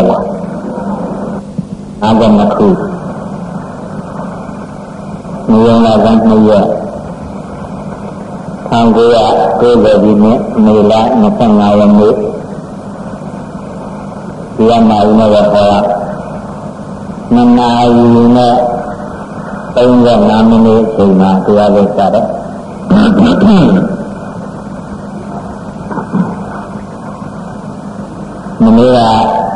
အားကနှစ်ခုမြေယံလာကနှစ်ရက်1990ဒီနှစ်မေလ25ရက်နေ့ဒီရနာဦးနဲ့ဟောနနာယူနဲ့35မိနစ်အချိန်မှာတရားလေးစတယ်မနေ့က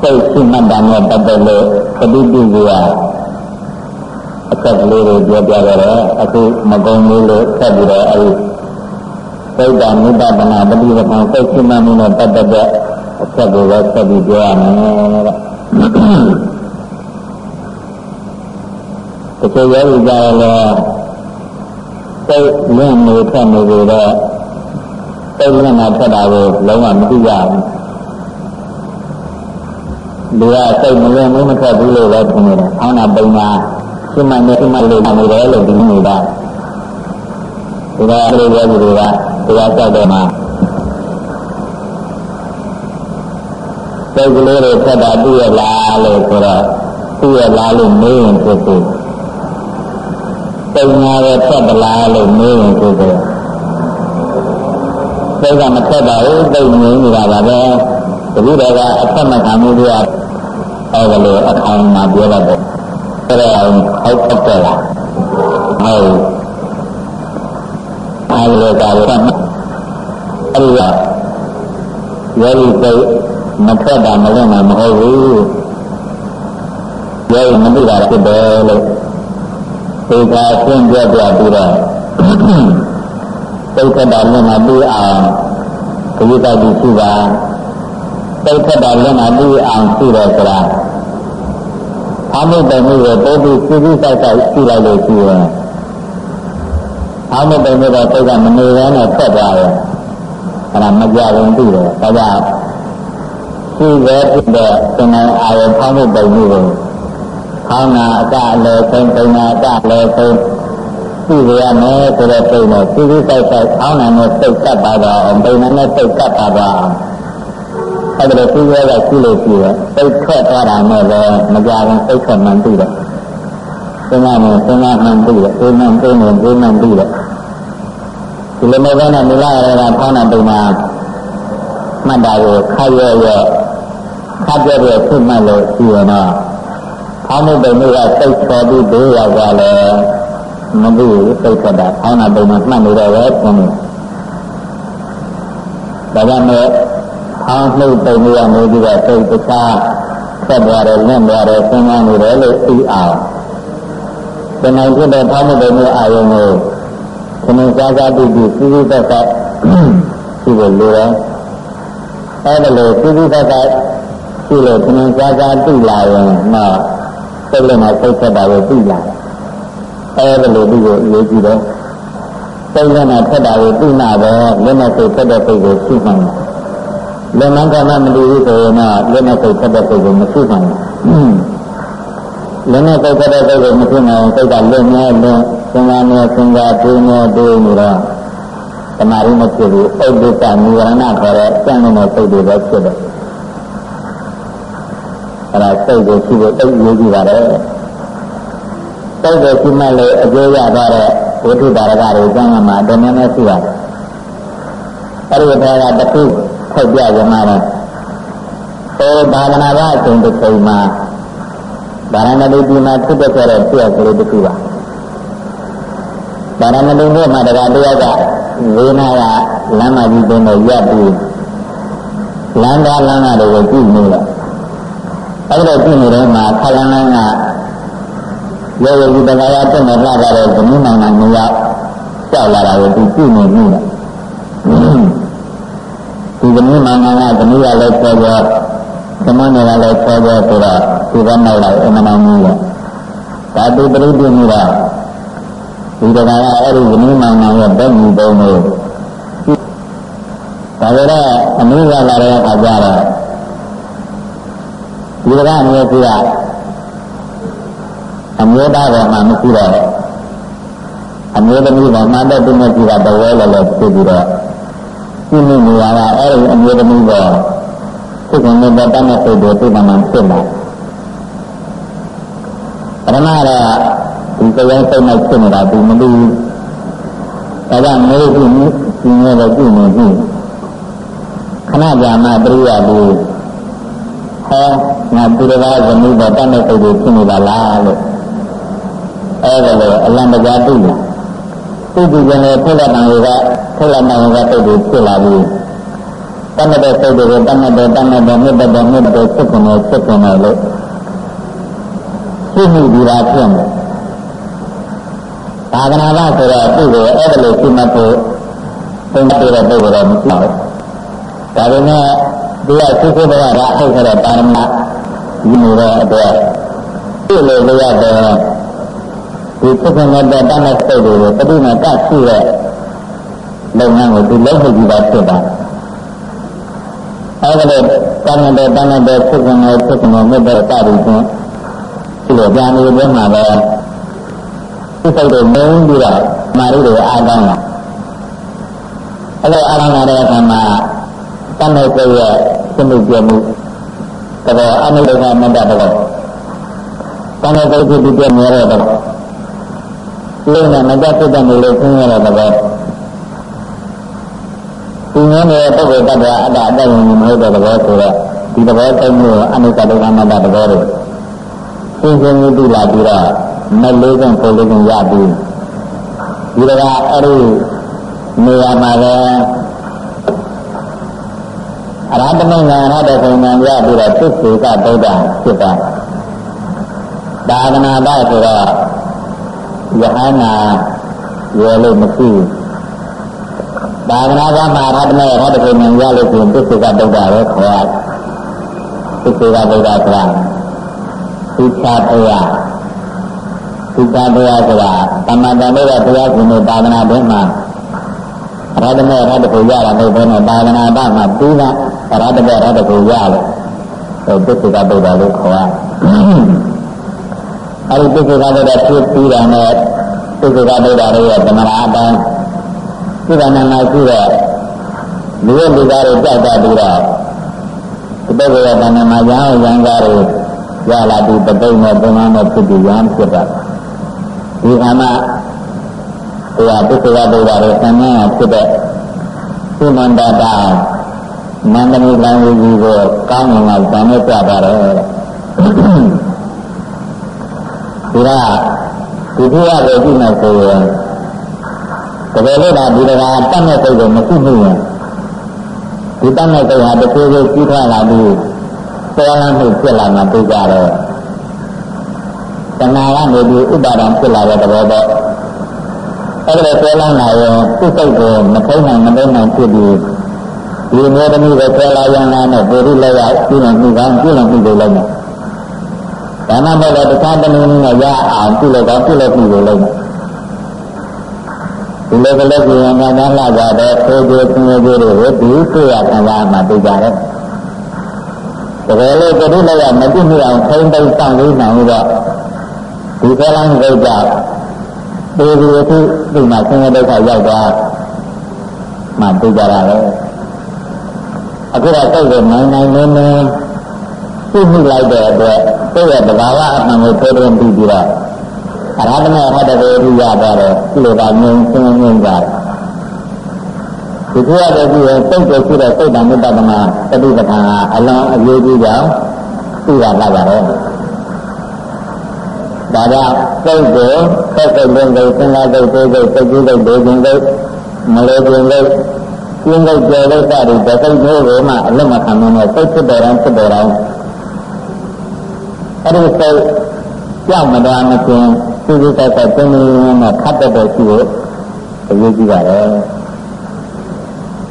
စိတ်ရှိမှတ်တာနဲ့ပတ်သက်လို့ပဋိပုဇ္ဇာအချက်ကလေးတွေပြောပြကြတယ်အခုမကုံလေးလို့ဆက်ပြီးတော့အဲဒီစိတ်ဓာတ်မိတ္တပနာပฏิပဒါစိတ်ရှိမှတ်မှုနဲ့ပတ်သက်တဲ့အချက်ကိုပဲဆက်ပြီးပြောရမယ်တဲ့တချို့ယောဂီကြရလဲစိတ်လင့်နေထွက်နေကြတော့စိတ်လင့်တာထွက်တာကိုလုံးဝမသိရဘူး လူကစိတ်မလင့်ဘူးမထွက်ဘူးလို့ပဲထင်နေတယ်။အောင်းတာပုံမှာစိမနဲ့စိမလေးနေတယ်လို့ဒီနေတာ။ဒီကလေးယောဂီတွေကတရားကြောက်တယ်မှာစိတ်ကလေးတွေထွက်တာသိရလားလို့ဆိုတော့သိရလားလို့မေးရင်ဖြစ်ဖြစ်စိတ်ညာပဲထွက်သလားလို့မေးရင်ဖြစ်ဖြစ်စိတ်ကမထွက်ပါဘူးသိငြိမ်းနေတာပါပဲ တတိတော်ကအဆက်မခံမှုတွေကအဲလိုအခေါင်းမှာပြောတော့တယ်အဲ့ဒါအောင်အောက်ပတ်တယ်လားဟုတ်အဲ့လိုကလည်းအဲ့ဒီကယောဂီစိတ်မထွက်တာမလွတ်မှာမဟုတ်ဘူးယောဂီမသိတာဖြစ်တယ်လို့သေချာရှင်းပြပြပြီးတော့စိတ်ထွက်တာလွတ်မှာပြီးအောင်ခရီးတောက်ပြီး ရှိတာစိတ်ထွက်တာလွတ်မှာပြီးအောင်ရှိတယ်ဆိုတာအမှုတမှုကိုတိုးပြီးစီးပြီးစိုက်စိုက်ရှိလိုက်လို့ရှိရင်အမှုတမှုတော့စိတ်ကမနေရနဲ့ထွက်သွားတယ်အဲ့ဒါမကြဘူးသိတယ်ဒါကြောင့်ရှိတဲ့ဖြစ်တဲ့သင်္ကန်းအာရုံဖောင်းမှုပုံမှုကိုဖောင်းတာအကလည်းဆုံးပုံတာအကလည်းဆုံးရှိရမယ်ဆိုတဲ့စိတ်နဲ့စီးပြီးစိုက်စိုက်ဖောင်းနိုင်တဲ့စိတ်ကပ်ပါတော့ပုံနိုင်တဲ့စိတ်ကပ်ပါတော့ အဲ့ဒါလို့စီးရဲကရှိလို့ရှိရင်စိတ်ထွက်သွားတာနဲ့လည်းမကြဘူးစိတ်ထွက်မှန်ပြီတယ်သင်္ကန်းနဲ့သင်္ကန်းမှန်ပြီတယ်အိမ်မှန်သိနေအိမ်မှန်ပြီတယ်ဒီလိုမျိုးနဲ့မလာရတာဖောင်းတဲ့ပုံမှာမှတ်တာကိုခါရရခါပြတဲ့ဖြစ်မှလို့ရှိရတော့ဖောင်းတဲ့ပုံကစိတ်ချော်ပြီးဒိုးရောက်သွားလဲမသိဘူးစိတ်ထွက်တာဖောင်းတဲ့ပုံမှာမှတ်နေတော့ပဲဖြစ်နေဒါကြောင့် မို့ဖောင်းနှုတ်ပုံရနေပြီးတော့စိတ်တခြားဆက်သွားတယ်လင့်သွားတယ်ဆင်းရဲနေတယ်လို့သိအောင်ဒီနိုင်ဖြစ်တဲ့ဖောင်းတဲ့ပုံအာယုံကိုခဏကြာကြာတိတိစီးစီးသက်သက်ရှိဖို့လိုတယ်အဲ့ဒါလို့ပြည့်ပြည့်သက်သက်ရှိလို့ခဏကြာကြာသိလာရင်တော့စိတ်လည်းမစိတ်သက်တာကိုသိလာတယ်အဲ့ဒါလို့ဒီကိုအရေးကြီးတယ်စိတ်လည်းမထက်တာကိုသိနာတော့လက်နဲ့စိတ်ထက်တဲ့စိတ်ကိုရှိမှန်း လက်မကမှမတူဘူးဆိုရင်တော့လက်နဲ့စိတ်ထက်တဲ့စိတ်ကိုမရှိမှန်းလက်နဲ့စိတ်ထက်တဲ့စိတ်ကိုမရှိမှန်းစိတ်ကလွတ်နေလွတ်စဉ်းစားနေစဉ်းစားတွေးနေတွေးနေတော့သမာဓိမဖြစ်ဘူးဥဒ္ဒစ္စနိဝရဏခေါ်တဲ့စံနေတဲ့စိတ်တွေပဲဖြစ်တယ်အဲ့ဒါစိတ်ကိုရှိဖို့တိတ်ရေးကြည့်ပါတယ်စိတ်ကိုရှိမှလည်းအကျိုးရသွားတဲ့ဝိသုတာရကတွေကျမ်းမှာတနည်းနည်းရှိပါတယ်အဲ့ဒီထဲကတစ်ခု ထုတ်ပြကြမှာတော့ဟောဘာဝနာကအချိန်တစ်ချိန်မှာဗာရဏတိဒီမှာဖြစ်တဲ့ကြတဲ့ပြည့်ကလေးတစ်ခုပါဗာရဏတိမြို့မှာတရားတရားကဝေနာကလမ်းမကြီးတင်းတော့ရပ်ပြီးလမ်းသားလမ်းသားတွေကိုကြည့်နေတယ်အဲ့ဒါကြည့်နေတဲ့မှာခလန်းလန်းကရောရောဒီတရားရတက်နေလာတဲ့ဇမင်းနိုင်နိုင်မျိုးရောက်ကြောက်လာတာကိုသူကြည့်နေနေတယ် ဒီဇမင်းနိုင်နိုင်ကဇမင်းရလည်းပြောပြောသမဏေကလည်းပြောပြောဆိုတော့ဒီကနောက်လိုက်အမှန်တမ်းကြီးတယ်ဒါသူပြိဋ္ဌိမိတာဒီတရားကအဲ့ဒီဇမင်းနိုင်နိုင်ရဲ့ဗက်ညီပုံကိုဒါကြတော့အနည်းရလာတဲ့အခါကျတော့ဒီကမျိုးကြီးကအမျိုးသားပေါ်မှာမရှိတော့အမျိုးသမီးပေါ်မှာတော့ဒီမျိုးကြီးကတဝဲလည်းလည်းဖြစ်ပြီးတော့ ရှင်းနေနေရတာအဲ့ဒီအမျိုးသမီးပေါ်စိတ်ကနဲ့တတ်တဲ့စိတ်တွေသိမှမှဖြစ်လာပရမတော့ဒီကြောင်စိတ်နဲ့ဖြစ်နေတာဒီမလို့ဒါကြောင့်မျိုးကြီးကြီးနေတော့ကြည့်နေကြည့်ခဏကြာမှပြိယဘူးဟောငါသူတော်ကဇနီးတော့တတ်တဲ့စိတ်တွေဖြစ်နေပါလားလို့အဲ့ဒါလေအလံတကြားသိတယ်သိကြတယ်လေဖြစ်တဲ့တန်တွေက ဖြစ်လာတဲ့တန်တွေကစိတ်တွေဖြစ်လာပြီးတတ်တဲ့စိတ်တွေကိုတတ်တဲ့တတ်တဲ့မြတ်တဲ့မြတ်တဲ့ဖြစ်ကုန်ဖြစ်ကုန်လို့ရှိမှုဒီပါဖြစ်နေသာသနာ့ဆိုတော့သူ့ကိုအဲ့ဒါလိုရှိမှဖို့သုံးတဲ့ပုဂ္ဂိုလ်တော့မရှိဘူးဒါပေမဲ့ဒီကသုခဘဝရာအဲ့ဆိုတော့ပါရမဒီလိုတော့အတွက်ဒီလိုလိုရတယ်ဒီသုခနဲ့တတ်တဲ့စိတ်တွေကိုပဋိမတတ်ရှိတဲ့ လုပ်ငန်းကိုဒီလုံးဝကြည့်ပါဖြစ်တာအဲ့ဒါလေတဏ္ဍတဲ့တဏ္ဍတဲ့သုခနဲ့သုခနဲ့မြတ်တဲ့တတ်ပြီးချင်းဒီလိုကြာနေတဲ့မှာပဲသူစိတ်တွေမုန်းပြီးတော့မာရီတွေအားကောင်းလာအဲ့လိုအားကောင်းလာတဲ့အခါမှာတဏ္ဍစိတ်ရဲ့စိမှုပြမှုတော်အနုဒကမတ္တတော့တဏ္ဍစိတ်ဖြစ်ပြီးပြနေရတော့လုံးနဲ့မတတ်ဖြစ်တဲ့နေလို့ဆင်းရဲတဲ့တော့ ဒီငင်းတဲ့ပုဂ္ဂိုလ်တ attva အတ္တအတ္တဝင်မဟုတ်တဲ့သဘောဆိုတော့ဒီသဘောသိမှုအနုတ္တဒုက္ခမတ္တသဘောတွေရှင်းရှင်းလေးသိလာပြီးတော့မလေးကပုံလေးကရပြီးဒီကအဲ့ဒီနေရာမှာပဲအရဟတမင်္ဂရဟတပုံဉာဏ်ရပြီးတော့သစ္စေကဗုဒ္ဓဖြစ်တာသာသနာ့ဘဆိုတော့ယဟနာရေလို့မရှိဘူး သာသနာ့ဘမှာရဟတမေရဟတပုံဉာဏ်ရလို့ရှိရင်သစ္စေကဗုဒ္ဓပဲခေါ်ရသစ္စေကဗုဒ္ဓဆိုတာသိချတရားသိချတရားဆိုတာတမန်တော်တို့ကတရားရှင်တွေသာသနာ့ဘက်မှာရဟတမေရဟတကိုရတာမဟုတ်ဘဲနဲ့သာသနာ့ဘမှာပြီးတာရဟတမေရဟတကိုရတယ်အဲသစ္စေကဗုဒ္ဓလို့ခေါ်ရအဲဒီသစ္စေကဗုဒ္ဓဖြစ်ပြီးတာနဲ့သစ္စေကဗုဒ္ဓရဲ့သမဏအတိုင်း ဒီကနေ့မှရှိတဲ့လူရဲ့လူသားတွေကြောက်တတ်ပြီးတော့ဒီပုဂ္ဂိုလ်ရဲ့တဏ္ဍာမှာရဟန်းရံကားတွေရလာပြီးတပိတ်နဲ့ပုံမှန်နဲ့ဖြစ်ပြီးရဟန်းဖြစ်တာဒီအမှတရားပုဂ္ဂိုလ်ဗုဒ္ဓရဲ့ဆံမြန်းဖြစ်တဲ့သုမန္တတာနန္ဒမီလံဝီကြီးကိုကောင်းငင်ကဇာနဲ့ပြပါတယ်ဒီကဒီဘုရားကိုကြည့်မယ်ဆိုရင် တကယ်လို့ဒါဒီကတတ်မဲ့စိတ်ကိုမရှိဘူးရင်ဒီတတ်မဲ့စိတ်ဟာတစ်ခုခုကြီးထွားလာပြီးပေါ်လာမှုဖြစ်လာမှသိကြတော့တဏှာကနေပြီးဥပါဒံဖြစ်လာတဲ့သဘောပေါ့အဲ့ဒါပေါ်လာလာရင်သူ့စိတ်ကိုမထိန်နိုင်မသိနိုင်ဖြစ်ပြီးဒီမျိုးသမီးကိုပေါ်လာရင်လည်းပုရိလည်းရပြုနေမှုကောင်းပြုနေမှုတွေလည်းဒါမှမဟုတ်လည်းတခြားတနည်းနည်းနဲ့ရအောင်ပြုလို့ကောင်းပြုလို့ပြုလို့လည်း ဒီလိုကလေးကိုရမှာနားလာကြတဲ့သိုးကျိုးဆင်းရဲကျိုးတွေကိုဒီသိရခံစားမှသိကြတယ်တကယ်လို့တတိလည်းရမသိမိအောင်ထိမ့်သိမ့်ဆောင်လို့နိုင်တော့ဒီကလမ်းကိုကြောက်ဒီဒီအခုဒီမှာဆင်းရဲဒုက္ခရောက်သွားမှသိကြတာလေအခုတော့စိတ်ကိုနိုင်နိုင်နေနေသိမိလိုက်တဲ့အတွက်စိတ်ရဲ့တဘာဝအမှန်ကိုသိတဲ့ပြီးပြီးတော့ အရဟတမေဟတဝေရိယတော့ဒီလိုပါမြင်ဆင်းရဲကြတယ်ဒီလိုရတဲ့ကြည့်ရင်စိတ်ကိုရှိတဲ့စိတ်တံမြတ်တမတတိပဌာန်အလုံးအရေးကြီးကြောင်းသိရလာပါတယ်ဒါကြောင့်စိတ်ကိုစိတ်စိတ်လုံးကိုစဉ်းစားစိတ်ကိုစိတ်စိတ်ကြီးစိတ်ဒေခြင်းစိတ်မလို့ခြင်းစိတ်ကျင်းစိတ်ကြော်လို့စသည်တစိတ်မျိုးကိုမှအလုံးမခံနိုင်တဲ့စိတ်ဖြစ်တယ်တိုင်းဖြစ်တယ်တိုင်းအဲ့ဒီစိတ်ကြောက်မတော်မခြင်း စိတ်စိတ်စိတ်စိတ်တင်းတင်းနဲ့ခတ်တဲ့ရှိကိုအရေးကြီးပါတယ်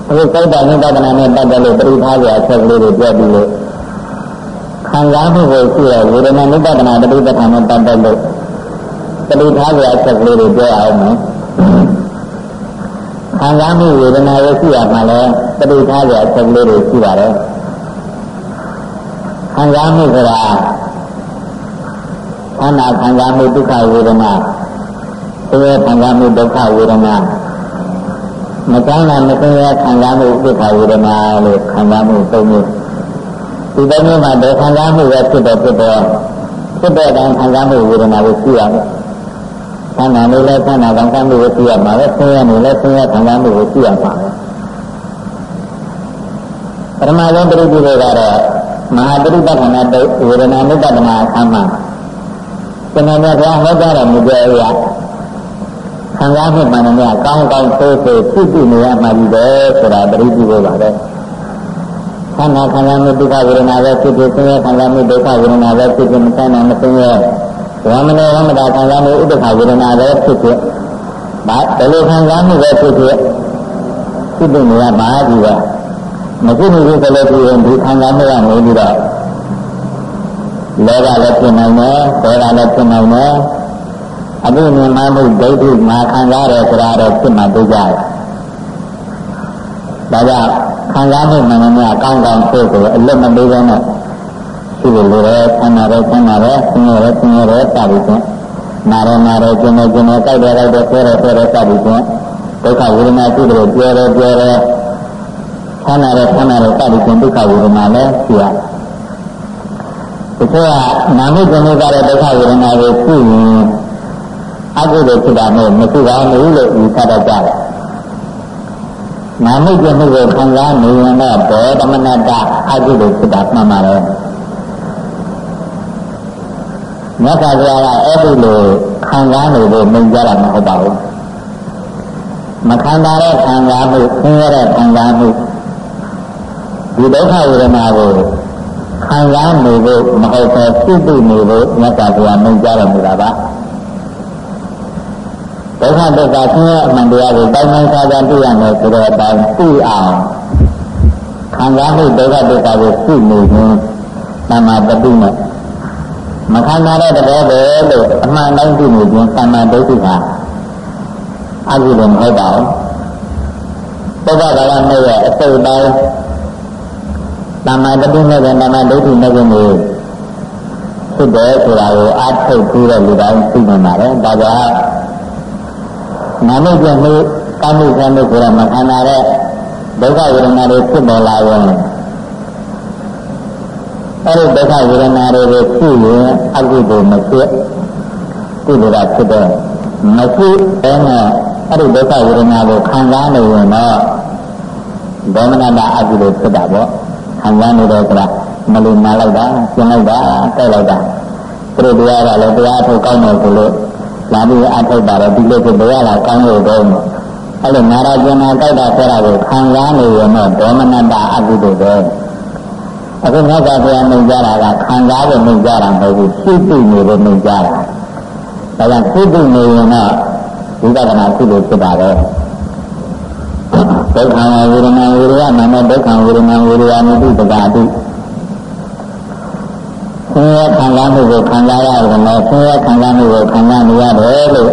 အခုစိတ်တဏှိပဒနာနဲ့ပတ်သက်လို့ပရိထားကြအချက်ကလေးတွေပြောပြီးလို့ခံစားမှုကိုရှိရဝေဒနာနုပဒနာပရိပဌာန်နဲ့ပတ်သက်လို့ပရိထားကြအချက်ကလေးတွေပြောအောင်မယ်ခံစားမှုဝေဒနာရဲ့ရှိရမှာလဲပရိထားကြအချက်ကလေးတွေရှိပါတယ်ခံစားမှုဆိုတာ ခန္ဓာခံစားမှုဒုက္ခဝေဒနာသေခံစားမှုဒုက္ခဝေဒနာမကောင်းတာမသိရခံစားမှုဥပ္ပခဝေဒနာလို့ခံစားမှုသုံးမျိုးဒီတည်းမှာဒေခံစားမှုပဲဖြစ်တော့ဖြစ်တော့ဖြစ်တဲ့တိုင်းခံစားမှုဝေဒနာကိုသိရမယ်။ခန္ဓာလေးလည်းခန္ဓာခံစားမှုကိုသိရမှာပဲဆင်းရဲနေလည်းဆင်းရဲခံစားမှုကိုသိရမှာပဲ။ပရမဇန်ပရိသေတွေကတော့မဟာပရိပဌာနာတုဝေဒနာနုပဒနာအခါမှာ ကျွန်တော်တို့ကဟောကြားတော်မူကြရခံစားမှုမှန်တယ်များကောင်းကောင်းဆိုးဆိုးသိသိနေရမှာဒီပဲဆိုတာပရိသေတွေပါပဲခန္ဓာခံစားမှုဒုက္ခဝေဒနာပဲဖြစ်ဖြစ်ဆင်းရဲခံစားမှုဒုက္ခဝေဒနာပဲဖြစ်ဖြစ်မဆန်းနိုင်မဆင်းရဲဝမနောဝမတာခံစားမှုဥဒ္ဒခဝေဒနာပဲဖြစ်ဖြစ်ဒါဘယ်လိုခံစားမှုပဲဖြစ်ဖြစ်သိသိနေရမှာဒီပဲမရှိဘူးဆိုလည်းဒီဒီခံစားမှုကနေပြီးတော့ လောဘလည်းဖြစ်နိုင်တယ်ဒေါသလည်းဖြစ်နိုင်တယ်အဘိမြင်မှမှုဒိဋ္ဌိမှာခံစားရဆိုတာတော့ဖြစ်မှသိကြတယ်ဒါကြောင့်ခံစားမှုမှန်မှန်ကောင်းကောင်းဖြစ်ကိုအလွတ်မပေးဘဲနဲ့ရှိလို့လည်းဆန္ဒရဲဆန္ဒရဲဆင်းရဲဆင်းရဲစသည်ဖြင့်နာရနာရကျင်နေကျင်နေကြိုက်တယ်ကြိုက်တယ်ဆွဲတယ်ဆွဲတယ်စသည်ဖြင့်ဒုက္ခဝေဒနာရှိတယ်ပြောတယ်ပြောတယ်ဆန္ဒရဲဆန္ဒရဲစသည်ဖြင့်ဒုက္ခဝေဒနာလည်းရှိရတယ် တချို့ကနာမည်ကျင်နေကြတဲ့ဒုက္ခဝေဒနာကိုသိရင်အကုသိုလ်ဖြစ်တာမျိုးမရှိပါဘူးလို့ယူဆတတ်ကြတယ်နာမည်ကျင်မှုကိုခံစားနေရင်တော့ဒေါသမနတအကုသိုလ်ဖြစ်တာမှန်ပါတယ်မြတ်စွာဘုရားကအဲ့ဒီလိုခံစားနေဖို့မြင်ကြတာမဟုတ်ပါဘူးမခံစားတဲ့ခံစားမှုဆင်းရဲတဲ့ခံစားမှုဒီဒုက္ခဝေဒနာကို ခံစားနေဖို့မဟုတ်ပဲသိသိနေဖို့မြတ်စွာဘုရားမြင်ကြတော်မူတာပါဒုက္ခဒုက္ခဆင်းရဲအမှန်တရားကိုတိုင်းတိုင်းခြားခြားသိရမယ်ဆိုတော့တိုင်သိအောင်ခံစားမှုဒုက္ခဒုက္ခကိုသိနေခြင်းသမာပတိနဲ့မခံစားတဲ့တဘောပဲလို့အမှန်တိုင်းသိနေခြင်းသမာဒုက္ခဟာအကုသိုလ်မဟုတ်ပါဘူးပုဗ္ဗဘာဝနဲ့ရဲ့အစုပ်တိုင်း သမာတတိနဲ့သမာဒုက္ခနဲ့ကိုဖြစ်တယ်ဆိုတာကိုအားထုတ်ပြီးတော့လူတိုင်းသိနေပါတယ်ဒါကြောင့်နာမည်ပြမှုကာမှုကံလို့ဆိုတာမခံနာတဲ့ဒုက္ခဝေဒနာတွေဖြစ်ပေါ်လာရင်အဲဒီဒုက္ခဝေဒနာတွေကိုဖြစ်ရင်အကုသိုလ်မဖြစ်ကုသိုလ်ကဖြစ်တဲ့မဖြစ်တဲ့နဲ့အဲဒီဒုက္ခဝေဒနာကိုခံစားနေရင်တော့ဒေါမနတာအကုသိုလ်ဖြစ်တာပေါ့ ခံစားနေတော့ကမလို့နားလိုက်တာကျင်လိုက်တာတိုက်လိုက်တာသူတို့တရားကလည်းတရားထုတ်ကောင်းတယ်ဆိုလို့လာပြီးအထုတ်တာတော့ဒီလိုကိုဘယ်ရလာကောင်းလို့တော့အဲ့လိုနာရကျင်နာကြိုက်တာဆွဲတာကိုခံစားနေရင်တော့ဒေါမနတအကုသိုလ်ပဲအခုမြတ်စွာဘုရားမြင်ကြတာကခံစားဖို့မြင်ကြတာမဟုတ်ဘူးသိသိနေလို့မြင်ကြတာဒါကြောင့်သိသိနေရင်တော့ဝိပဿနာကုသိုလ်ဖြစ်တာပဲ ဒုက္ခဝေဒနာဝေဒနာနာဒုက္ခဝေဒနာဝေဒနာမိတုပကာတိဆင်းရဲခံစားမှုကိုခံစားရတယ်နော်ဆင်းရဲခံစားမှုကိုခံစားနေရတယ်လို့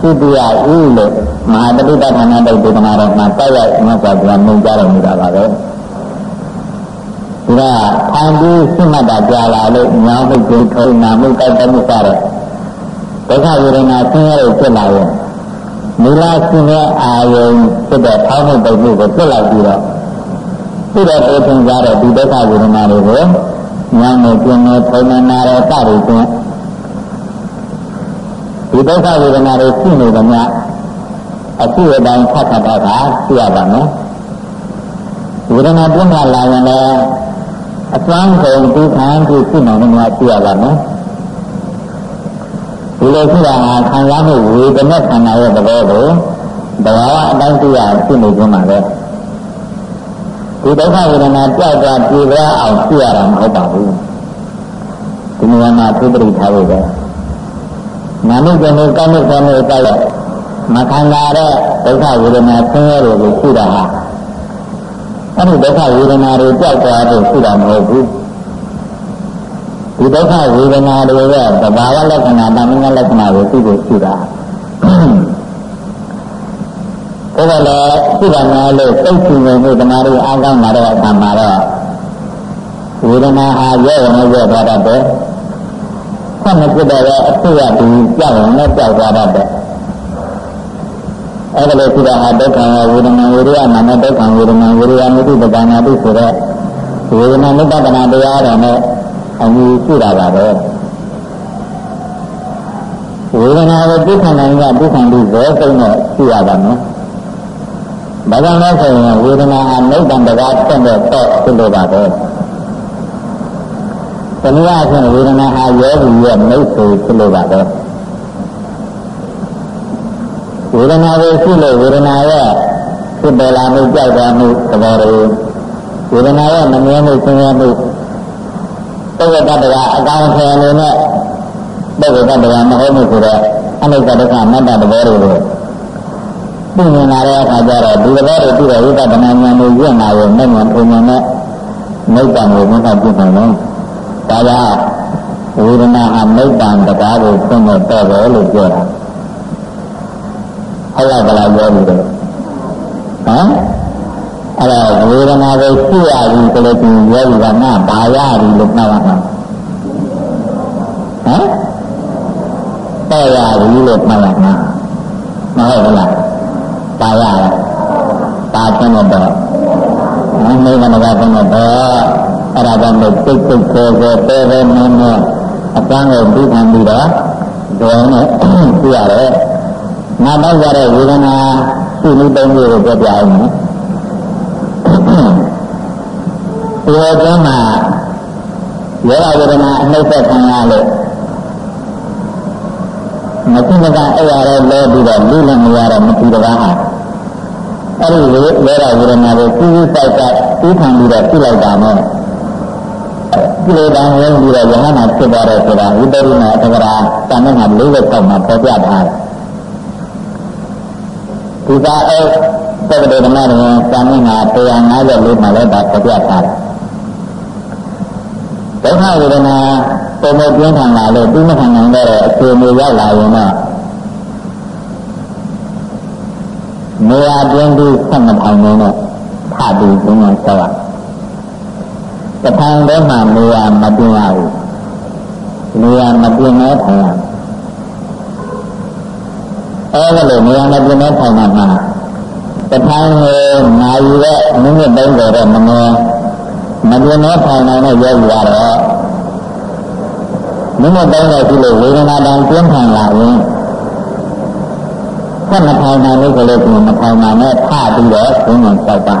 သိပြရဥလို့မဟာတတိပဌာနာတုတ်ဒေသနာတော်မှာတိုက်ရိုက်မြတ်စွာဘုရားမြင်ကြတော်မူတာပါပဲဒါဖန်ပြီးစိတ်မှတ်တာကြာလာလို့ညာမှုကိုထုံနာမှုတိုက်တမှုစတဲ့ဒုက္ခဝေဒနာဆင်းရဲတွေဖြစ်လာရင် မူလဆင်းရဲအာယုံဖြစ်တဲ့ဖောင်းမှုတုတ်မှုကိုပြစ်လိုက်ပြီးတော့သူ့တဲ့ပုံသင်ကြတဲ့ဒီဒုက္ခဝေဒနာတွေကိုညောင်းနေပြင်းနေထုံနေနာရတတွေချင်းဒီဒုက္ခဝေဒနာတွေရှိနေကြများအရှိအတိုင်းဖတ်ခတ်တာကသိရပါမယ်ဝေဒနာပြင်းလာလာရင်လည်းအစွမ်းကုန်ဒုက္ခကိုရှိနေမှာသိရပါမယ် ဒီလိုရှိတာဟာခံစားမှုဝေဒနာခန္ဓာရဲ့သဘောကိုတဘာဝအတိုင်းသိရရှိနေခြင်းပါပဲဒီဒုက္ခဝေဒနာကြောက်တာပြေပြအောင်သိရတာမဟုတ်ပါဘူးဒီနေရာမှာသိပရိထားဖို့ပဲနာမည်ကလေးကောင်းတဲ့ကောင်းတဲ့ကြောက်မခံလာတဲ့ဒုက္ခဝေဒနာဆင်းရဲတွေကိုရှိတာဟာအဲ့ဒီဒုက္ခဝေဒနာတွေကြောက်သွားဖို့ရှိတာမဟုတ်ဘူး ဒီဒုက္ခဝေဒနာတွေရဲ့သဘာဝလက္ခဏာတမင်္ဂလက္ခဏာကိုသိဖို့ရှိတာဒါကလည်းရှိပါများလို့စိတ်ကြည်ငြိမ်မှုတမားတွေအားကောင်းလာတဲ့အခါမှာတော့ဝေဒနာဟာရဲဝင်ရဲသွားတတ်တယ်။ဆက်မဖြစ်တော့တဲ့အဖြစ်ရပြီးကြောက်ရင်လည်းကြောက်သွားတတ်တယ်။အဲ့ဒါလို့ရှိတာဟာဒုက္ခဝေဒနာဝေဒနာနာဒုက္ခဝေဒနာဝေဒနာမိတုပဒါနာတိဆိုတဲ့ဝေဒနာနိဗ္ဗာန်တရားတော်နဲ့ အညီရှိတာပါပဲဝေဒနာကိုသိခံနိုင်ကသိခံပြီးဇောစိတ်နဲ့ရှိရပါမယ်။ဘာကြောင့်လဲဆိုရင်ဝေဒနာဟာနိဗ္ဗာန်တရားဆက်တဲ့တော့ဖြစ်လို့ပါပဲ။တနည်းအားဖြင့်ဝေဒနာဟာယောဂီရဲ့မိတ်ဆွေဖြစ်လို့ပါပဲ။ဝေဒနာကိုရှိလို့ဝေဒနာရဲ့ဖြစ်ပေါ်လာမှုကြောက်တာမှုသဘောတွေဝေဒနာရဲ့မမြဲမှုဆင်းရဲမှု ပုဂ္ဂိုလ်တ attva အကောင်ထည်အနေနဲ့ပုဂ္ဂိုလ်တ attva မဟုတ်မှုဆိုတော့အနိစ္စဒုက္ခမတ္တသဘောတွေကိုသိမြင်လာတဲ့အခါကျတော့ဒီသဘောတွေပြီးတော့ဝိပဿနာဉာဏ်ကိုရင့်လာရင်မဲ့ဉာဏ်ပုံဉာဏ်နဲ့နိဗ္ဗာန်ကိုမြတ်ပြည့်စုံတယ်။ဒါကြောင့်ဝေဒနာဟာနိဗ္ဗာန်တရားကိုသိနေတော့တယ်လို့ပြောတာ။ဟုတ်လားဗလားပြောပြီးတော့ဟမ် အဲ့ဒါဝေဒနာကိုသိရပြီဆိုလို့ဒီယောဂီကငါဘာရပြီလို့မှတ်ရမှာဟမ်တဲ့ရပြီလို့မှတ်ရမှာမဟုတ်ဘူးလားပါရလားပါခြင်းတော့မင်းမိမနကခြင်းတော့အဲ့ဒါကြောင့်လို့စိတ်စိတ်ကိုယ်ကိုယ်တဲတဲနင်းနဲ့အပန်းကိုပြီးခံပြီးတော့ဒုံနဲ့ပြရတယ်နောက်တော့ကြတဲ့ဝေဒနာရှိနေတုံးလေးကိုပြပြအောင်နော် ဒီအတွင်းမှာယောဂဝေဒနာအနှိမ့်သက်ခံရလို့မသိမကအဲ့ရတော့လဲပြီးတော့လူလည်းမရတော့မကြည့်တကားဟာအဲ့ဒီလေယောဂဝေဒနာကိုစီးစီးတိုက်တိုက်ပြီးခံပြီးတော့ပြလိုက်တာနဲ့ဒီလိုတောင်ဝင်ပြီးတော့ယဟနာဖြစ်သွားတယ်ဆိုတာဝိပရိနာသက္ကရာတန်ခါ46မှာပေါ်ပြထားတယ်ဒီကအဲသက္ကရေဓမ္မတော်တန်ခါ154မှာလည်းဒါပေါ်ပြထားတယ် ဒုက္ခဝေဒနာပုံမပြင်းထန်လာလို့ပြီးမခံနိုင်တဲ့အခြေအနေရောက်လာရင်တော့နေရာပြင်းပြီးဆက်မထိုင်နေနဲ့ထပြီးဘုံနဲ့ဆောက်ရတထံထဲမှာနေရာမပြင်းရဘူးနေရာမပြင်းနဲ့ထိုင်ရအဲလိုနေရာမပြင်းနဲ့ထိုင်မှာမှာတထံကိုနိုင်ရဲ့မိနစ်30တဲ့မနေ မပြင်းနဲ့ထိုင်နိုင်တဲ့ယောဂီကတော့မိနစ်30ရှိလို့ဝေဒနာတောင်ပြင်းထန်လာရင်ဆက်မထိုင်နိုင်လို့ဆိုလို့ရှိရင်မထိုင်နိုင်နဲ့ထပြီးတော့ဘုံနဲ့စောက်ပါဒါ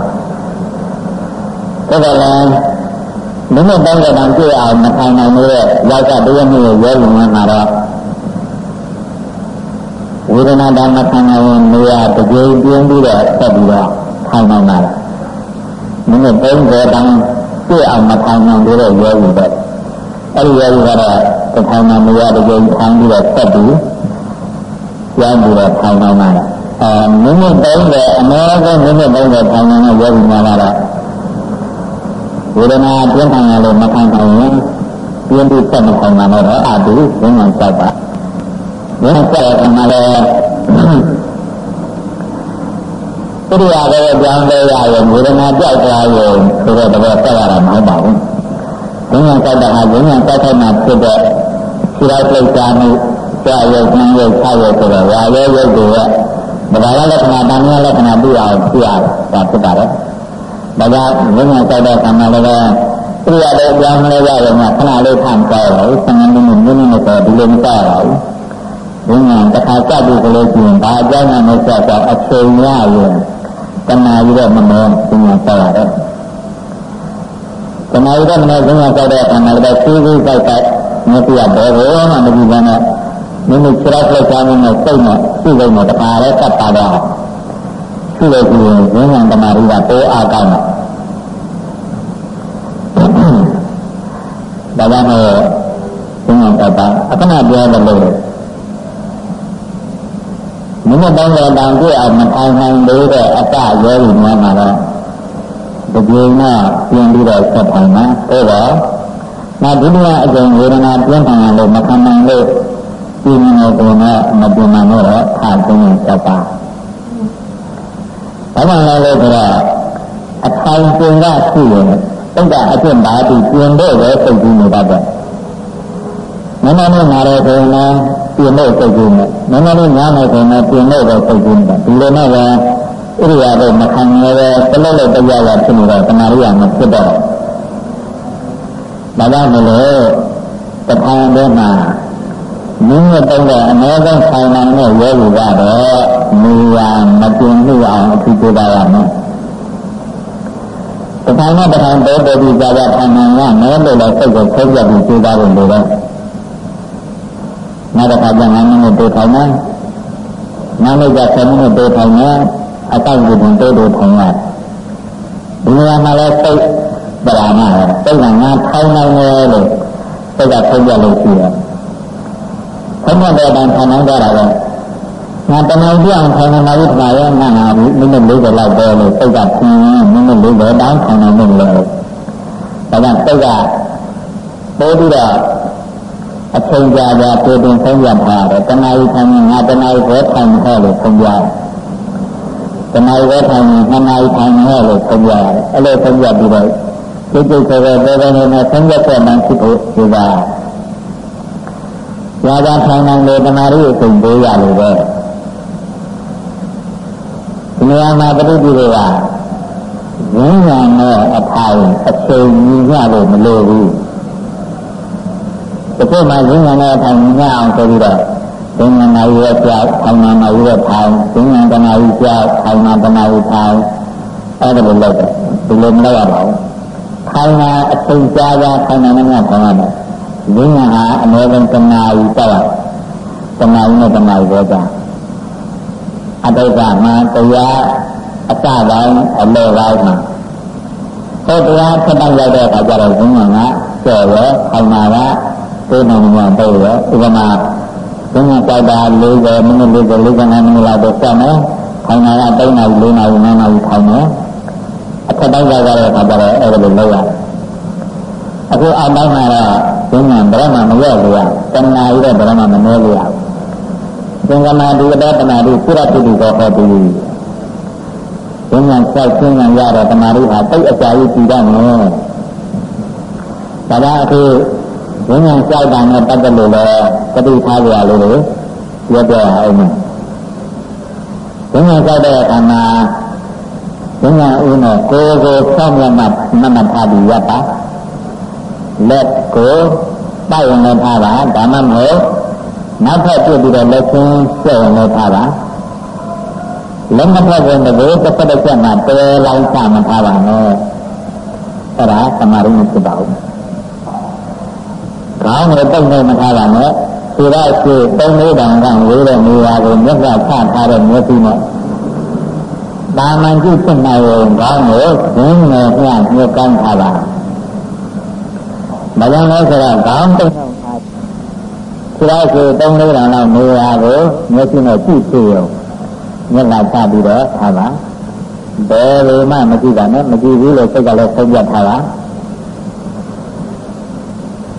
ကလည်းမိနစ်30တောင်ပြည့်အောင်မထိုင်နိုင်လို့ယောက်ကတရနေ့ရဲ့ယောဂီများမှာတော့ဝေဒနာတောင်မထိုင်နိုင်ရင်နေရာတကြိမ်ပြင်းပြီးတော့ဆက်ပြီးတော့ထိုင်နိုင်ပါလားမိနစ်30တောင် ပြည့်အောင်မထိုင်နိုင်လို့ယောဂီတော့အဲ့ဒီယောဂီကတော့တထိုင်မှမရတဲ့ကြိမ်ထိုင်ပြီးတော့ဆက်ပြီးကျောင်းပြီးတော့ထိုင်နိုင်ပါလားအဲမိနစ်30အနည်းဆုံးမိနစ်30ထိုင်နိုင်တဲ့ယောဂီများကတော့ဝေဒနာပြင်းထန်ရလို့မခံနိုင်ရင်ပြင်းပြီးဆက်မခံနိုင်တော့အာတူဘုံအောင်ကြောက်ပါဘုံဆက်ရမှာလ ည်းပြရိယာရဲ့ကြောင်းလဲရရင်ဝေဒနာကြောက်သွားရင်ဆိုတော့တော့ဆက်ရတာမဟုတ်ပါဘူးဘုံအောင်ကြောက်တာဟာဘုံအောင်ကြောက်တဲ့မှာဖြစ်တဲ့ခြေထောက်ပြိတ်စားမှုကြာရုပ်၊နှင်းရုပ်၊ခြေရုပ်ဆိုတော့ဝါရဲရုပ်တွေကဗလာလက္ခဏာတန်မြလက္ခဏာပြအောင်ပြရတာဖြစ်ပါတယ်။ဒါကြောင့်ဘုရားကြောက်တဲ့ခန္ဓာလည်းပြရတဲ့အကြောင်းလေးရရင်ခဏလေးထမ်းကြောက်တော့ဆန္ဒမိနစ်မိနစ်တော့ဒီလိုမကြောက်တော့ဘူး။ဘုရားတစ်ခါကြောက်ပြီးကလေးကျရင်ဘာအကြောင်းနဲ့မကြောက်တော့အချိန်ရရင် တဏှာကြီးတော့မမောဘုရားကြောက်ရတယ်။တဏှာကြီးတော့မမောဘုရားကြောက်တဲ့ခန္ဓာလည်းစီးစီးကြောက်တဲ့မပြတ်ဘယ်ဘယ်မှမကြည့်ဘဲနဲ့မိမိခြေထောက်လက်ချမ်းနဲ့စိတ်နဲ့ရှိလို့နဲ့တခါရဲတတ်ပါတော့ရှိလို့ပြီးရင်ဉာဏ်တမာရီကတိုးအားကောင်းတယ်ဒါကြောင့်မို့ဘုရားတတ်တာအခဏပြောတယ်လို့ မိမိတောင်းတဲ့တောင်ပြည့်အောင်မထိုင်နိုင်သေးတဲ့အကရောဂီများမှာတော့ဒီကြိမ်ကပြင်ပြီးတော့ဆက်ထိုင်မှာအဲ့တော့နောက်ဒုတိယအကြိမ်ဝေဒနာပြင်းထန်လို့မခံနိုင်လို့ပြင်းနေကုန်တော့မပြင်းနိုင်တော့ခါသုံးသက်ပါဘာမှလည်းလို့ဆိုတော့အထိုင်ပင်ကရှိရင်တုတ်ကအကျင့်ပါတိပြင်တော့ပဲစိတ်ကြီးနေတတ်တယ်မနနဲ့နားရဲဆိုရင်ပြင်တော့စိတ်ကြီးနေ မနနဲ့နားနေဆိုရင်ပြင်တော့ပဲစိတ်ကြီးနေဒီလိုနဲ့ပဲဣရိယာပုမခံရပဲတလုံးလုံးတရားရဖြစ်နေတော့တဏှာရိယာမဖြစ်တော့ဒါကြောင့်မလို့တခါတည်းမှာမင်းရဲ့တုံးတဲ့အနည်းဆုံးဆိုင်နိုင်တဲ့ရဲလူကတော့နေရာမပြင်းမှုအောင်အထူးကြိုးစားရမယ်။တခါနဲ့တခါတော့တည်းကြာကြာထိုင်နိုင်ရမယ်လို့လည်းစိတ်ကိုဆုံးဖြတ်ပြီးကြိုးစားဖို့လိုတယ်။ နောက်တစ်ခါကျ9မိနစ်တိုးထိုင်မယ်။နောက်နေ့ကျ10မိနစ်တိုးထိုင်မယ်။အတောက်ကိုတိုးတိုးထိုင်ရတယ်။ဒီနေရာမှာလည်းစိတ်ပရာမစိတ်ကငါထိုင်နိုင်တယ်လို့စိတ်ကဆုံးဖြတ်လို့ရှိတယ်။ဆုံးဖြတ်တဲ့အတိုင်းထိုင်နိုင်ကြတာပဲ။ငါတဏှာပြအောင်ထိုင်နေမှာဒီမှာရောငါဟာမိနစ်40လောက်ပဲလို့စိတ်ကဖြင်းမိနစ်40တောင်းထိုင်နိုင်လို့လေ။ဒါကြောင့်စိတ်ကပိုးပြီးတော့ အချိန်ကြာကြာပြေတင်ဆုံးဖြတ်ထားတယ်။တဏှာကြီးထိုင်နေငါတဏှာကြီးပဲထိုင်နေဟဲ့လို့ဆုံးဖြတ်တဏှာကြီးပဲထိုင်နေနှစ်နာရီထိုင်နေဟဲ့လို့ဆုံးဖြတ်ရတယ်။အဲ့လိုဆုံးဖြတ်ပြီးတော့စိတ်ကြိတ်ခေါ်တဲ့ဒေဝနေနဲ့ဆုံးဖြတ်တဲ့မှဖြစ်ဖို့ဒီပါ။ကြာကြာထိုင်နိုင်လေတဏှာကြီးအချိန်ပေးရလို့ပဲ။ဒီနေရာမှာပရိသေတွေကရင်းညာနဲ့အထိုင်အချိန်ကြီးရလို့မလိုဘူး။ တစ်ခုမှရင်းညာနဲ့အထိုင်ကြီးရအောင်ဆိုပြီးတော့ဒိညာနာရီရဲ့ကြောက်ခိုင်မာနာရီရဲ့ထိုင်ဒိညာတနာရီကြောက်ခိုင်မာတနာရီထိုင်အဲ့ဒါလိုလုပ်တယ်ဒီလိုမလုပ်ရပါဘူးခိုင်မာအချိန်ကြာကြာခိုင်မာနေမှခေါင်းရတယ်ဒိညာဟာအနည်းဆုံးတနာရီတောက်ရတနာရီနဲ့တနာရီပဲကြာအတိတ်ကမှတရားအစပိုင်းအလဲပိုင်းမှာဟောတရားဆက်တိုက်ရောက်တဲ့အခါကျတော့ဘုန်းတော်ကကျော်ရခိုင်မာက သိနေမှာတော့ရဥပမာဘုန်းတော်ကြောက်တာ40မိနစ်40 45မိနစ်လောက်တော့ဆက်မယ်ခိုင်မာက3နာရီ4နာရီ5နာရီခိုင်မယ်အခက်တိုက်ရောက်တဲ့အခါကျတော့အဲ့လိုလုပ်ရတယ်အခုအောက်တိုင်းမှာတော့ဘုန်းတော်ဘယ်မှမရောက်လို့ရတဏှာကြီးတော့ဘယ်မှမနှဲလို့ရဘူးသင်္ကမာတိအတ္တနာတိသုရတိတိကိုဟောတိဘုံညာစိုက်ဆင်းညာရတဲ့တမာတိဟာတိတ်အကြာကြီးတည်တတ်မယ်ဒါကအခု ဘုံညာစိုက်တာနဲ့ပတ်သက်လို့လည်းတတိထားကြရလို့လေပြောပြအောင်မယ်ဘုံညာစိုက်တဲ့အခါမှာဘုံညာဦးနဲ့ကိုယ်ကိုစောင့်မျက်မှတ်မှတ်ထားပြီးရပါလက်ကိုပိုက်ဝင်လည်းထားပါဒါမှမဟုတ်နောက်ထပ်ပြစ်ပြီးတော့လက်ချင်းကျက်ဝင်လို့ထားပါလက်မထပ်ဝင်တဲ့တစ်ဖက်တစ်ချက်မှာတဲလောင်းချမထားပါနဲ့အဲ့ဒါသမာဓိမဖြစ်ပါဘူး ခေါင်းကိုတုံနေမထားပါနဲ့ဒီကရှိသုံးလေးတောင်ကဝေးတဲ့နေရာကိုမျက်ကချထားတဲ့မျက်စိနဲ့တာမန်ကြည့်ဖြစ်နိုင်ရင်ခေါင်းကိုရင်းငယ်ပြညှိကောင်းထားပါမကြောင့်လဲဆိုတော့ခေါင်းတုံခြေထောက်ကို၃၄တောင်လောက်နေရာကိုမျက်စိနဲ့ကြည့်ဖြစ်ရုံမျက်နှာချပြီးတော့ထားပါဘယ်လိုမှမကြည့်ပါနဲ့မကြည့်ဘူးလို့စိတ်ကလည်းဆုံးဖြတ်ထားပါ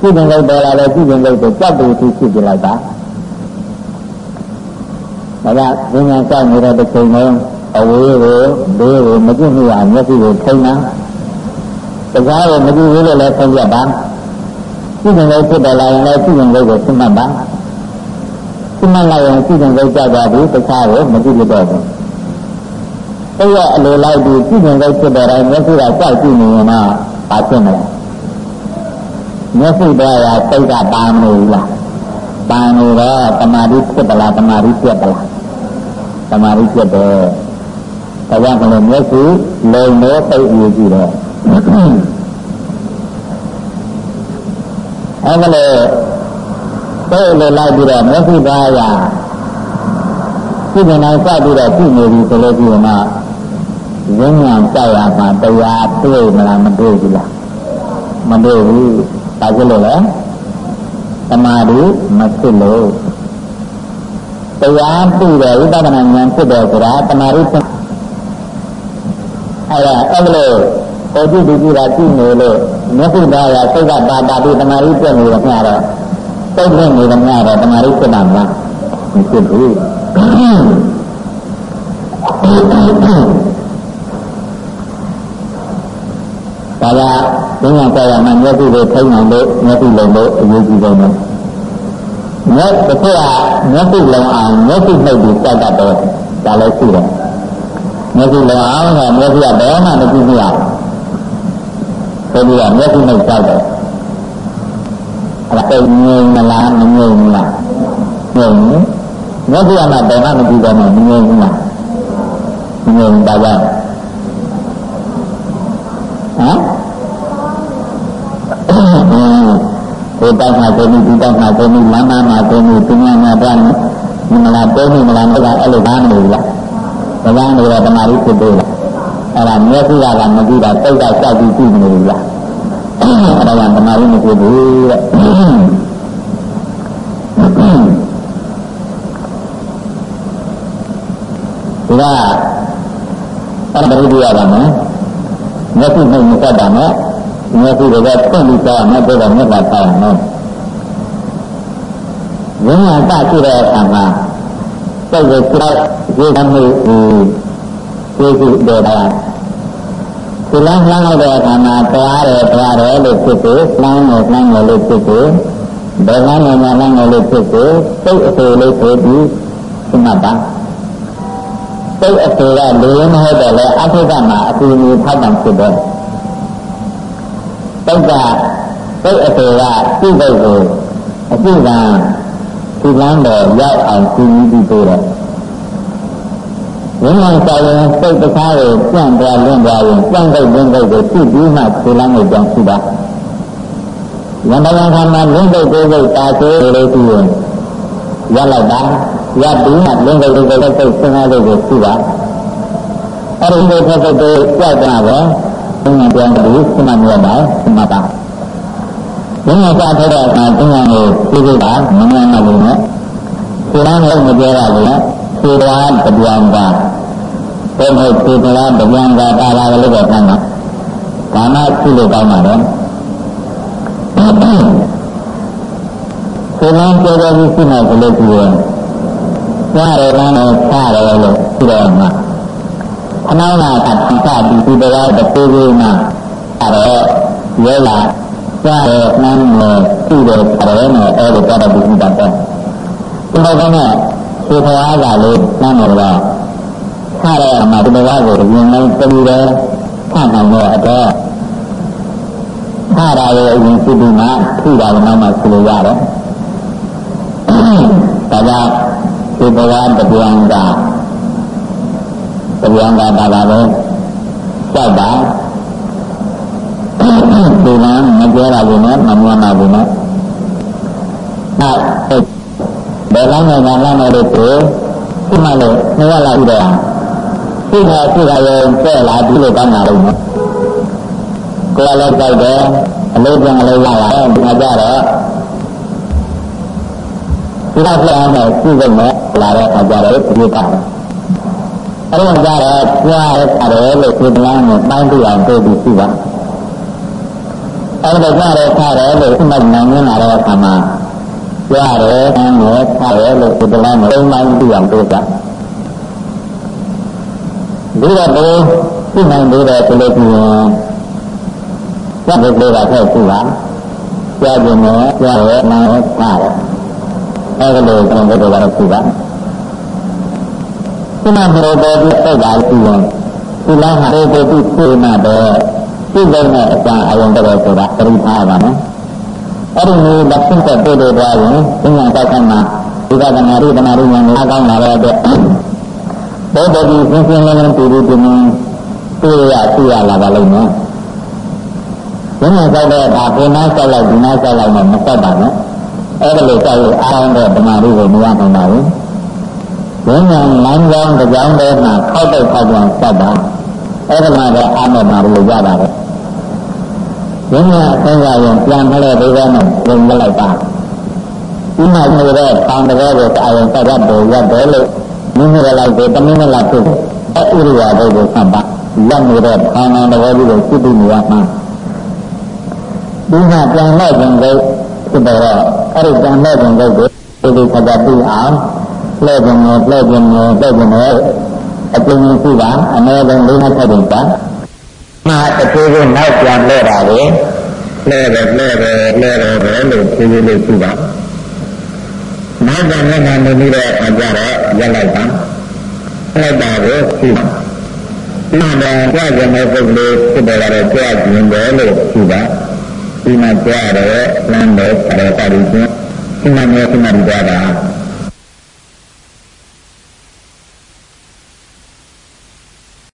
ကြည့်ရင်လည်းပေါ်လာတယ်ကြည့်ရင်လည်းကြောက်တူသူရှိပြလိုက်ပါဒါကဉာဏ်ဆောက်နေတဲ့တစ်ချိန်လုံးအဝေးကိုဘေးကိုမကြည့်မိအောင်မျက်စိကိုထိန်းတာတကားကိုမကြည့်ဘူးလို့လည်းဆုံးဖြတ်ပါရှိနေလို့ဖြစ်တယ်လာရင်လည်းရှိနေလို့ကိုသိမှတ်ပါသိမှတ်လိုက်ရင်ရှိနေလို့ကြောက်သွားပြီတခြားကိုမကြည့်ရတော့ဘူးအဲ့ရအလိုလိုက်ပြီးရှိနေလို့ဖြစ်တယ်တိုင်းမျက်စိကကြောက်ကြည့်နေရင်တော့ဘာဖြစ်မလဲ မျက်စိတော့ရစိတ်ကပါမလို့လားပါနေတော့တမာတိဖြစ်ပလားတမာတိပြက်ပလားတမာတိပြက်တယ်ဒါကြောင့်မလို့မျက်စိလုံလို့သိအရေးကြီးတယ်အဲဒါလေသိလို့လိုက်ပြီးတော့မျက်စိသားရပြည့်နေနိုင်စပြီးတော့ပြည့်နေပြီဆိုလို့ရှိရင်တော့ဝိညာဉ်ကြောက်ရမှာတရားတွေ့မလားမတွေ့ဘူးလားမတွေ့ဘူး ဒါကြလို့လေသမာဓိမဖြစ်လို့တရားပြီးတယ်ဝိပဿနာဉာဏ်ဖြစ်တယ်ဆိုတာသမာဓိဖြစ်အဲ့ဒါအဲ့လိုပေါ်ကြည့်ကြည့်တာကြည့်နေလို့မျက်စိသားရစိတ်ကပါတာပြီးတမာရီပြည့်နေတယ်မှာတော့စိတ်နဲ့နေတယ်မှာတော့တမာရီဖြစ်မှာမလားမဖြစ်ဘူး ဒါကဘုရားကြောက်ရမှမျက်စိကိုထိနိုင်လို့မျက်စိလုံးလို့အရေးကြီးတယ်နော်မျက်တစ်ခုကမျက်စိလုံးအောင်မျက်စိနှုတ်ပြီးကြောက်တတ်တယ်ဒါလည်းရှိတယ်မျက်စိလုံးအောင်ကမျက်စိကဘယ်မှမကြည့်မရဘူးဆိုပြီးတော့မျက်စိနဲ့ကြောက်တယ်အဲ့ဒါငြိမ်မလားမငြိမ်ဘူးလားငြိမ်မြတ်တရားမှာဘယ်မှမကြည့်တော့မငြိမ်ဘူးလားငြိမ်ပါကြ ဟမ်ကိုယ်တောက်မှာကိုယ်မိဒီတောက်မှာကိုယ်မိလမ်းမမှာကိုယ်မိပညာမှာပြမယ်မလားတိုးမိမလားမလားအဲ့လိုဘာမလို့လားဘာမှမလို့တမာရီဖြစ်သေးလားအဲ့ဒါမျက်စိကကမကြည့်တာတိတ်ကစောက်ပြီးကြည့်နေလို့လားအဲ့ဒါကတမာရီမဖြစ်ဘူးတဲ့ဒီကအဲ့ဒါဘယ်လိုရပါမလဲ မျက်စိနဲ့မဆက်တာနဲ့မျက်စိတွေကဖွင့်ပြီးတော့မှတော့မြတ်တာပါမယ်ဝိညာဉ်တရှိတဲ့အခါမှာစိတ်ကိုကြောက်ရေကမှုဒီဒီတဲ့တာဒီလမ်းလှမ်းလိုက်တဲ့အခါမှာတရားတယ်တရားတယ်လို့ဖြစ်ပြီးလှမ်းတယ်လှမ်းတယ်လို့ဖြစ်ပြီးဘယ်လမ်းနဲ့လမ်းတယ်လို့ဖြစ်ပြီးစိတ်အစိုးလေးဆိုပြီးဒီမှာပါ စိတ်အစိုးကလူရင်းမဟုတ်တော့လေအထိကမှာအကူအညီထောက်ပံ့ဖြစ်တယ်စိတ်ကစိတ်အစိုးကစိတ်ကိုအကျိကံဒီလမ်းတော်ရောက်အောင်ကြည့်ပြီးပြီးတော့ဝိညာဉ်ဆိုင်ရင်စိတ်တစ်ခါကိုပြန့်သွားလွင့်သွားရင်ပြန့်စိတ်လွင့်စိတ်ကိုကြည့်ပြီးမှဒီလမ်းကိုကြောင်းရှိတာယန္တယံခါမှာလွင့်စိတ်ကိုယ်စိတ်တာသေးလို့ရှိရင်ရလိုက်တာ ရပြီးမှလွင့်စိတ်ကိုယ်စိတ်စိတ်စဉ်းစားလို့ကိုရှိတာအဲ့ဒီလိုဖြစ်တဲ့ကြောက်တာပဲဘုရားပြန်ပြီးစမမြောက်ပါစမပါဘုရားကြားတဲ့အခါဘုရားကိုသိသိတာမမြင်နိုင်ဘူးနော်ခြေလမ်းလုံးမပြောရဘူးနော်ခြေတော်တပြောင်းပါဘယ်လိုခြေတော်တပြောင်းပါတာလာလို့ပဲဆန်းတာဒါမှရှိလို့ကောင်းပါတော့ခြေလမ်းပြောပြောပြီးရှိမှဆိုလို့ရှိရင် ကြားရလမ်းနဲ့ချရတယ်လို့ရှိတော့မှာခဏလာကတိကဒီဒီတော်တပြေးပြေးမှအဲ့တော့ရဲလာကြားရနှမ်းနဲ့ရှိတယ်ပါတယ်နဲ့အဲ့ဒီကြတော့ဒီတတ်တယ်ဒီလိုကနဲ့ဒီဘဝကလေးနှမ်းတယ်တော့ခါရမှာဒီဘဝကိုရင်လုံးတပြီးတယ်ခါနိုင်တော့တော့ခါရရဲ့အရင်ရှိပြီးမှထိတာလည်းနောက်မှဆလို့ရတယ်ဒါကြောင့် ဒီဘဝတပြောင်းကတပြောင်းကပါပါပဲကြောက်တာဒီလမ်းမပြောရဘူးနဲ့မမြင်ပါဘူးနဲ့အဲ့ဘယ်လမ်းနဲ့လမ်းနဲ့လို့ကိုဒီမှာလို့နေရလာပြီးတော့ဒီကဒီကရောတဲ့လာဒီလိုကောင်းတာလို့ကိုယ်လည်းကြိုက်တယ်အလေးပြန်အလေးရလာတယ်ဒီမှာကြတော့ဒီကပြန်မယ်ကြည့်ကြမယ် လာတဲ့အခါကျတော့ဒီကအဲ့ဒါကြတော့ကြားရတယ်လို့ဒီလမ်းကိုပိုင်းပြအောင်တွေ့ပြီးရှိပါအဲ့ဒါကြတော့ခါတယ်လို့ဒီမှာနိုင်နေလာတဲ့အခါမှာရတယ်အင်းနဲ့ခါတယ်လို့ဒီလမ်းကိုသုံးပိုင်းပြအောင်တွေ့တာဒီတော့ဒီသိနိုင်သေးတယ်ဆိုလို့ရှိရင်စက်ကိုလေးပါထည့်ကြည့်ပါကြားခြင်းနဲ့ကြားရဲနားရဲခါတယ် အဲ့ဒါလို့ကျွန်တော်တို့ကတော့ကြည့်ပါခုနဘရောတော်ဒီစိတ်ပါကြည့်ရင်ဒီလမ်းဟာဒီကိုကြည့်နေတော့ဒီကိန်းနဲ့အစအယုံတော်ဆိုတာသတိထားပါမယ်အဲ့ဒီလိုလက်ဆင့်သက်တွေ့တွေ့သွားရင်ဉာဏ်တောက်ကမှဒီကကနာရိတနာရိဉာဏ်ကိုအကောင်းလာတဲ့အတွက်ဘုဒ္ဓကြီးသင်္ခင်လည်းတူတူတူတွေ့ရသိရလာပါလိမ့်မယ်ဉာဏ်တောက်တဲ့အခါကိုနားဆောက်လိုက်ဒီနားဆောက်လိုက်မှမဆက်ပါနဲ့ အဲ့ဒါလိုဆောက်လို့အားအောင်တဲ့ဓမ္မရိကိုမရနိုင်ပါဘူးဉာဏ်ဉာဏ်လမ်းကြောင်းကြောင်းတဲ့မှာခောက်တဲ့ခောက်ပြန်ဆက်ပါအဲ့ဒါမှလည်းအာမေမာလို့ရပါတယ်ဘုရားအဆုံးရရင်ပြန်ဖလဲဒိဗ္ဗနဲ့ဝင်လိုက်ပါဒီမှာနေတဲ့တောင်တကယ်ကိုအာရုံတက်တော့ရတယ်လို့မိမိလိုက်ကိုတမင်းမလားဖြစ်အဲ့ဥရိယာဘုကိုဆက်ပါလက်နေတဲ့ခေါင်းတော်တကယ်ကြီးကိုသိပြီးနေရမှာဒီမှာပြန်လိုက်ခြင်းကိုဖြစ်တော့ အဲ့ဒီပြန်လိုက်ခြင်းကိုဒီလိုခကြပြီးအောင်လှည့်ခြင်းနဲ့လှည့်ခြင်းနဲ့လှည့်ခြင်းနဲ့အကျဉ်းရှိတာအနည်းဆုံး၄နှစ်ထပ်တင်ပါမှတပြေးပြေးနောက်ပြန်လဲတာလေလဲတယ်လဲတယ်လဲတယ်ပဲလို့ပြေးပြေးလေးရှိပါနောက်ပြန်လက်ခံနေပြီးတော့အခါကျတော့ရက်လိုက်ပါလိုက်တာကိုရှိပါဒီမှာကြွကြတဲ့ပုဂ္ဂိုလ်ဖြစ်တယ်ကတော့ကြွကျင်တယ်လို့ရှိပါ ဒီမှာကြားရတယ်လမ်းတော့ဆရာတော်ကြီးကဒီမှာမျိုးစမှတ်ကြတာ